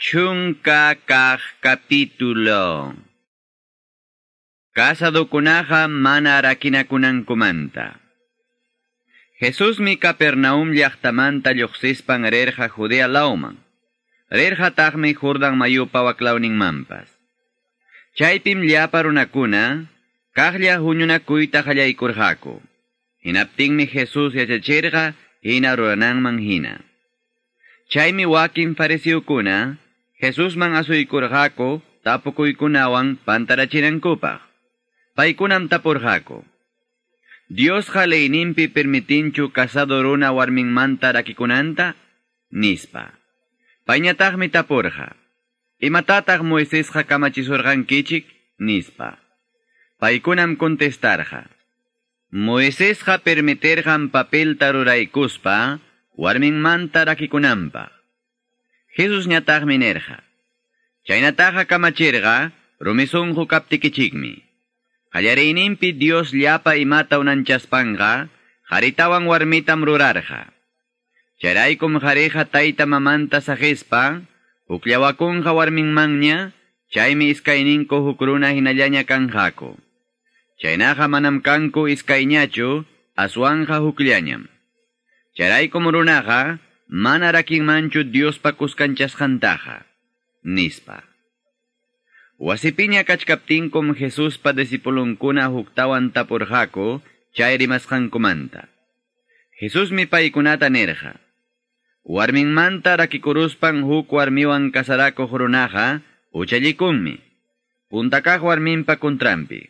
Chunka kaj capítulo. Casa kunaja mana arakina kunankumanta. Jesús mi Capernaum llaqtamanta lluqsispan rerja Judea lauman. Rerja tajmi jurdan mayupa waklaunin mampas. Chaypim llaparunakuna, kajlla huñunakuyta qallaykurhaku. Hinaptinmi Jesús yachachirqa hina rurananman hina. Chaymi wakin farisiukuna, Jesus man asuykurqaku tapukuykunawan pantarachinankupaq. Paykunam tapurqaku. Dios jaleinimpi permitinchu casado runa warminmanta rakikunanta? Nispa. Pañataqmi tapurqa. Imatataq Moisesqa kamachisurqankichik? Nispa. Paykunam contestarqa. Moisesqa permiterqan papel taruraykuspa warminmanta rakikunanpaq. Jesus ñataqmi nerqa. Chaynataqa kamachirqa rumisunqu kaptikichikmi. Qallariyninpi Dios llapa imata unanchaspanqa qharitawan warmitam rurarqa. Charaykum qhariqa tayta mamanta sahispa ukllawakunqa warminmanña chaymi iskayninku huk runa hinallaña kanqaku. Chaynaqa manam kanku iskayñachu aswanqa hukllañam. Charaykum runaqa manarakin manchu Diospa kuskanchas jantaja, nispa. Wasipiña kachkaptinkum Jesuspa desipulunkuna huktawan tapurjako, chairimasqankumanta. Jesús mi paikunata nerja. Warminmanta rakikuruspan huk warmiwan kasarako jurunaja, uchallikunmi. Puntakaj warminpa kuntrampi.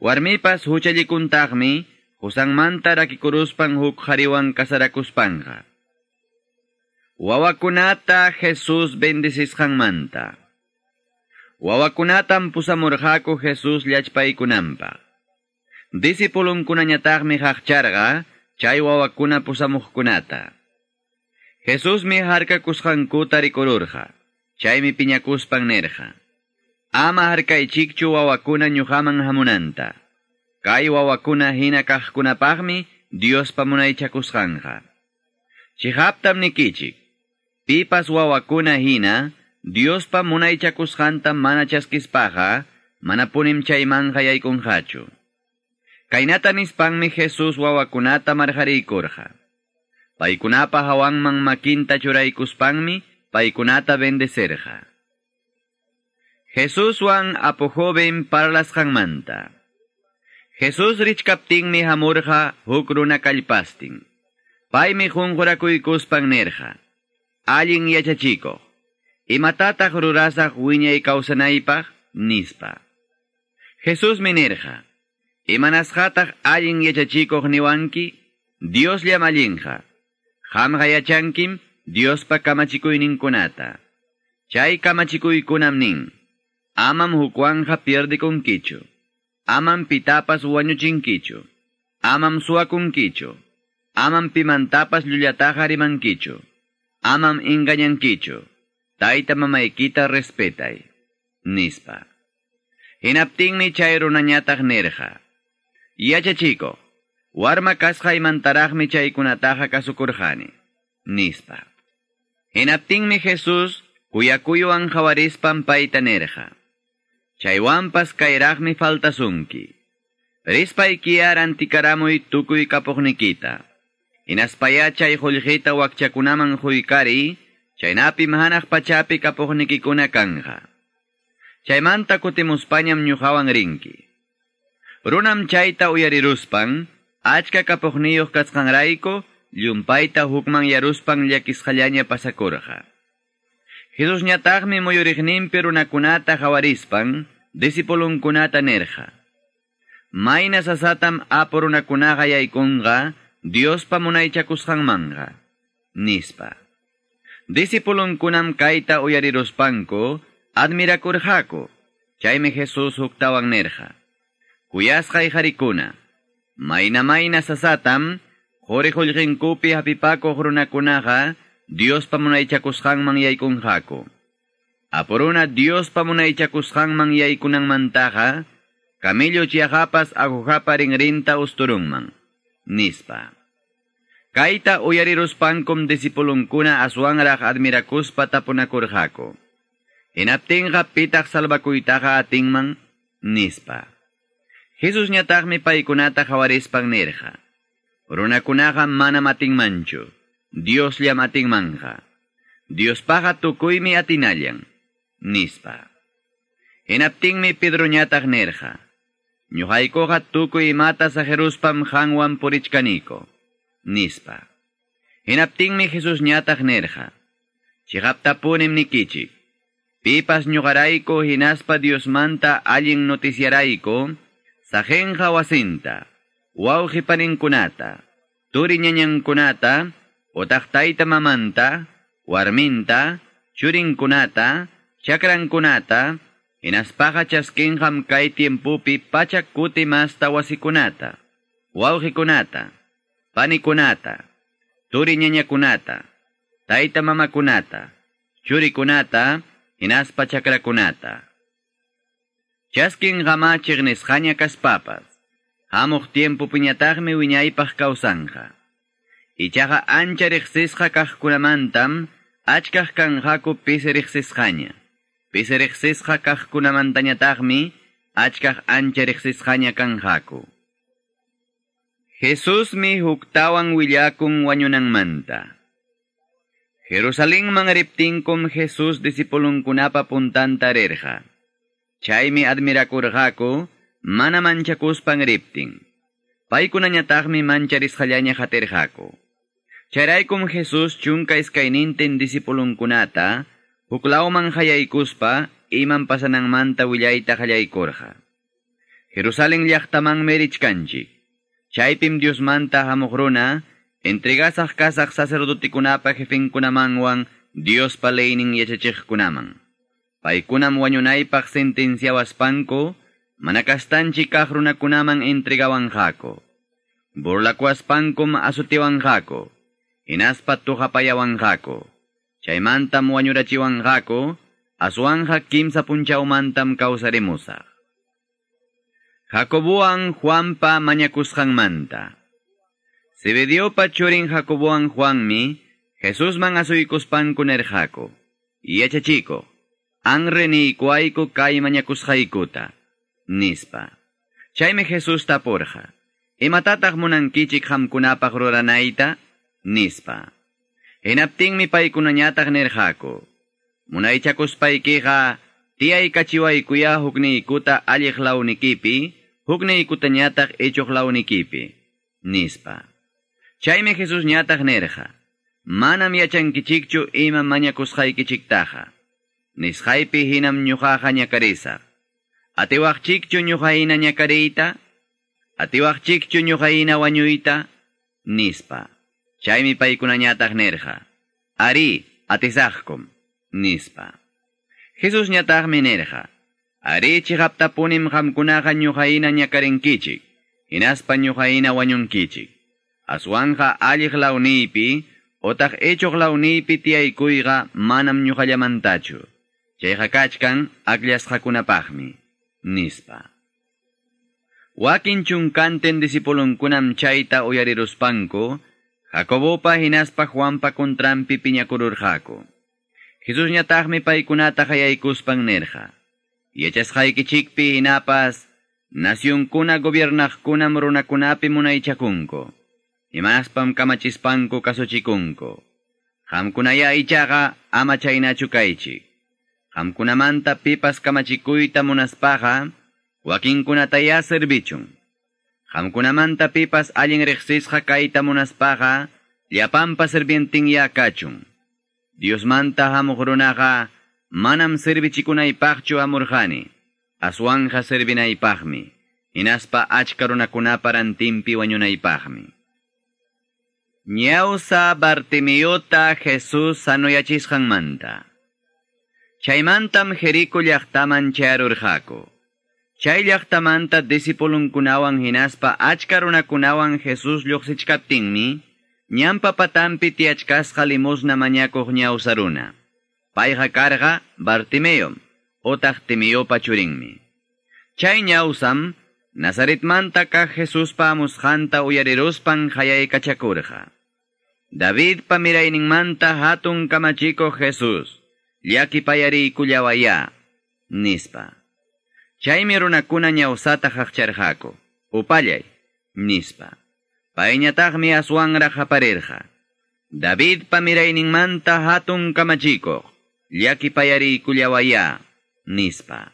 Warmipas huchallikuntajmi, husanmanta rakikuruspan huk jariwan kasarakuspanja. Wawakunata Jesus bendisisqanmanta. Wawakunatam pusamurqaku Jesus llachpaykunanpaq. Disipulunkunañataqmi haqcharqa chay wawakuna pusamuqkunata. Jesusmi harkakusqankuta rikururqa. Chaymi piñakuspan nerqa. Ama harkaychikchu wawakuna ñuqaman hamunanta. Kay wawakuna hina kaqkunapaqmi Diospa munaychakusqanqa. Chihaptam nikichik. Pipas wawakuna hina, Diospa munaychakushanta mana chaskispaja, mana punim chayman hayaykunhachu. Kaynata nispanmi Jesús wawakunata marjariykurja. Paikunapa hawanman makinta churaykuspanmi, paikunata bendecerja. Jesús wan apojoven parlas hanmanta. Jesús richkaptinmi hamurja huk runa kallpastin. Paimi hunjurakuykuspan nerja allin yachachiko. Imatataq rurasaq wiñay kawsanaypaq nispa. Jesus minerja. Imanasqataq allin yachachikoq niwanki, Dios llamallinja. Hamqa yachankim Diospa kamachikuyninkunata. Chay kamachikuykunam nin. Amam hukwanja pierdikunkichu. Amam pitapas wañuchinkichu. Amam suakunkichu. Amam pimantapas llullataqa rimankichu. Amam ingañankichu, tayta mamaykita respetay, nispa. Hinaptingmi chay runañataq nirqa. Yachachiko, warma kasqa imantaraqmi chaykunataqa kasukurqani, nispa. Hinaptingmi Jesus kuyakuywan hawarispan payta nirqa. Chaywanpas kayraqmi faltasunki. Rispay kiaran tikaramuy tukuy kapuqnikita. Inaspaya chay hullqita wakchakunaman huykari, chaynapi mahanaq pachapi kapuqnikikuna kanja. Chaymanta kutimuspañam ñuqawan rinki. Runam chayta uyariruspan, achka kapuqniyuq kasqanrayku, llumpayta hukman yaruspan llakisqallaña pasakurqa. Jesus ñataqmi muyuriqninpi runakunata hawarispan, disipulunkunata nerqa. Mayna sasatam apo runakunaqa yaykunqa, Dios pamunaychakusqanmanqa, nispa. Disipulunkunam kayta uyariruspanku, admirakurqaku, chaymi Jesus huktawan nerqa. Kuyasqay harikuna, mayna mayna sasatam, hori hullqinkupi hapipakuq runakunaqa, Dios pamunaychakusqanman yaykunqaku. Apuruna Dios pamunaychakusqanman yaykunanmantaqa, kamillo chiajapas agujapa rinrinta usturunman. Nispa. Kaita uyariruspankum disipulunkuna aswangraj admirakuspa tapunakurjako. Hinaptinqa pitaq salvakuytaqa atinman nispa. Jesus ñataqmi paykunata hawarispan nirqa. Runakunaqa mana matinmanchu. Dios llam atinmanja. Dios paga tukuymi atinallan. Nispa. Hinaptinmi Pedro ñataq nirqa. Ñuqaykuqa tukuy imata sajeruspam hanwan purichkaniko. Nispa. Hinaptinmi Jesus ñataq nirqa. Chigaptapunim nikichik. Pipas ñuqarayku hinaspa Diosmanta allin noticiarayku, sajenja wasinta, wawji paninkunata, turi ñañankunata, otaqtayta mamanta, warminta, churinkunata, chakrankunata, hinaspaqa chaskinjam kay tiempupi pachak kutimasta wasikunata, wawjikunata, panikunata, turi ñañakunata, tayta mamakunata, churikunata, hinaspa chakrakunata. Chaskin gamachiq nisqaña kaspapas, hamuq tiempo piñataqmi wiñaypaq kawsanja. Ichaqa ancha riqsisqa kaqkunamantam achkaq kanjaku pisi riqsisqaña. Pisi riqsisqa kaqkunamantañataqmi achkaq ancha riqsisqaña kanjaku. Jesusmi huktawan willakun wañunanmanta. Jerusalén mangariptinkum Jesus disipulunkunapa puntanta rerja. Chaymi admirakurjako, mana manchakuspan riptin. Paykunañataqmi mancharisqallaña haterjako. Charaykum Jesus chunka iskaynintin disipulunkunata, huklawman hayaykuspa, iman pasanangmanta willayta hayaykurja. Jerusalén llaqtaman merichkanchik. Chaypim Diosmanta hamuqruna, Entregasaq kasaq sacerdotikunapa jefinkunamanwan Dios palaynin yachachiqkunaman. Paykunam wañunaypaq sentenciawaspanku, manakastanchi kaq runakunaman entregawanjako. Burlakuaspankum asutiwanjako, hinaspa tuhapayawanjako. Chaymantam wañurachiwanjako, aswanja kimsa punchawmantam kawsarimusaq. Jacobuan Juanpa mañakusqanmanta. Sebediopa churin Jacoboan Juanmi, Jesús man asuykuspan kunerjako. Yachachiko, anre ni ikuayko kay mañakusqaykuta. Nispa. Chayme Jesús tapurja. Imatataq munankichik hamkunapaq ruranayta? Nispa. Hinaptinmi paykunañataq nerjako. Munaychakuspaykiqa, tiyay kachiwaykuya hukniikuta alliq lawnikipi, hukniikutañataq ichuq lawnikipi. Nispa. Chaymi Jesus ñataq nirqa. Manam yachankichikchu ima mañakusqaykichiktaqa. Nisqaypi hinam ñuqaqa ñakarisaq. Atiwaqchikchu ñuqayna ñakariyta? Atiwaqchikchu ñuqayna wañuyta? Nispa. Chaymi paykunañataq nirqa. Ari, atisaqkum. Nispa. Jesus ñataqmi nirqa. Ari chihaptapunim qamkunaqa ñuqayna ñakarinkichik. Hinaspa ñuqayna wañunkichik. aswanja alliq lawnipi, otaq echoq lawnipi tiyaykuyqa manam ñuqallamantachu. Chayqa kachkan akllashqakunapaqmi, nispa. Wakin chunkanten disipulunkunam chayta uyariruspanku, Jacobopa hinaspa Juanpa kontrampi piñakururjako. Jesus ñataqmi paykunata hayaykuspan nerja. Yachasqaykichikpi hinapas, nasyunkuna gobiernaqkunam runakunapi munaychakunko. Imanaspam kamachispanku kasuchikunko. Hamkunaya ichaqa ama chaynachu kaychik. Hamkunamanta pipas kamachikuyta munaspaqa, wakinkunataya servichun. Qamkunamanta pipas alguien allin riqsisqa kayta munaspaqa, llapanpa sirvientinlla kachun. Diosmanta hamuq runaqa, manam sirvichikunaypaqchu amurqani, aswanja sirvinaypaqmi, hinaspa achka runakunapa rantinpi wañunaypaqmi. Ñawsa Bartimiyuta Jesús sanuyachisqanmanta. Chaymantam Jeriko llaqtaman charurqaku. Chay llaqtamanta disipulunkunawan hinaspa achka runakunawan Jesus lluqsichkaptinmi, ñampa patampi tiachkasqa limosna mañakuq ñawsa runa. Payqa karqa Bartimeo, otaq Timiyopa churinmi. Chay ñawsam, Nazaretmanta kaq Jesuspa amusqanta uyariruspan hayaykachakurqa. David manta hatun kamachiko Jesus, llaki payari kullawaya, nispa. Chaymi runakuna ñawsata haqcharqaku, upallay, nispa. Payñataqmi aswanra haparirqa. David manta hatun kamachiko, llaki payari kullawaya, nispa.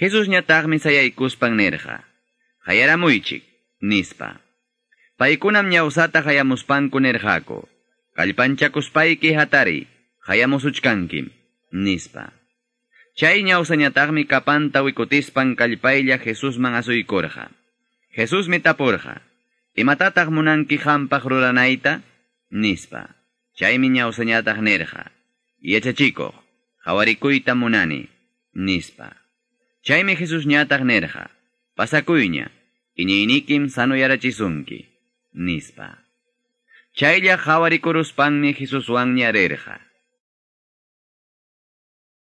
Jesus ñataqmi sayaykuspan nirqa. Hayaramuychik, nispa. Paykunam ñawsata hayamuspanku nirqaku. Kallpanchakuspayki hatari, hayamusuchkankim, nispa. Chay ñawsañataqmi kapanta wikutispan kallpaylla Jesusman asuykurqa. Jesusmi tapurqa. Imatataq munanki hampaq ruranayta? Nispa. Chaymi ñawsañataq nirqa. Yachachikuq, hawarikuyta munani, nispa. Chaymi Jesus ñataq nirqa. Pasakuyña, iñiynikim sanuyarachisunki. nispa. Chaylla hawarikuruspanmi Jesuswan ñarirqa.